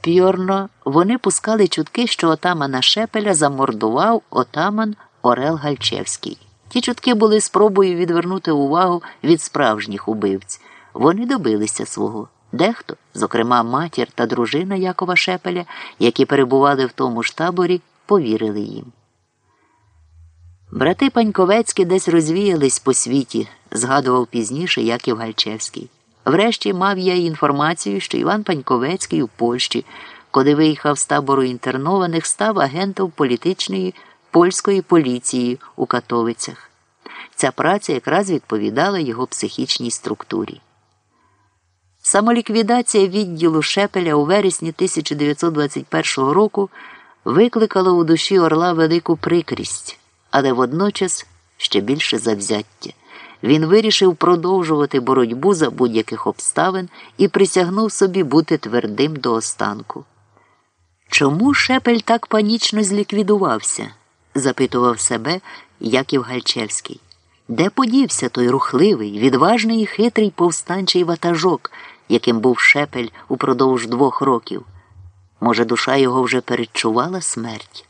Пьорно вони пускали чутки, що отамана Шепеля замордував отаман Орел Гальчевський. Ті чутки були спробою відвернути увагу від справжніх убивць. Вони добилися свого. Дехто, зокрема матір та дружина Якова Шепеля, які перебували в тому ж таборі, повірили їм. Брати Паньковецькі десь розвіялись по світі, згадував пізніше Яків Гальчевський. Врешті мав я інформацію, що Іван Паньковецький у Польщі, коли виїхав з табору інтернованих, став агентом політичної польської поліції у Катовицях. Ця праця якраз відповідала його психічній структурі. Самоліквідація відділу Шепеля у вересні 1921 року викликала у душі Орла велику прикрість, але водночас ще більше завзяття. Він вирішив продовжувати боротьбу за будь-яких обставин і присягнув собі бути твердим до останку. Чому Шепель так панічно зліквідувався? запитував себе Яків Гальчевський. Де подівся той рухливий, відважний і хитрий повстанчий ватажок, яким був Шепель упродовж двох років? Може, душа його вже передчувала смерть?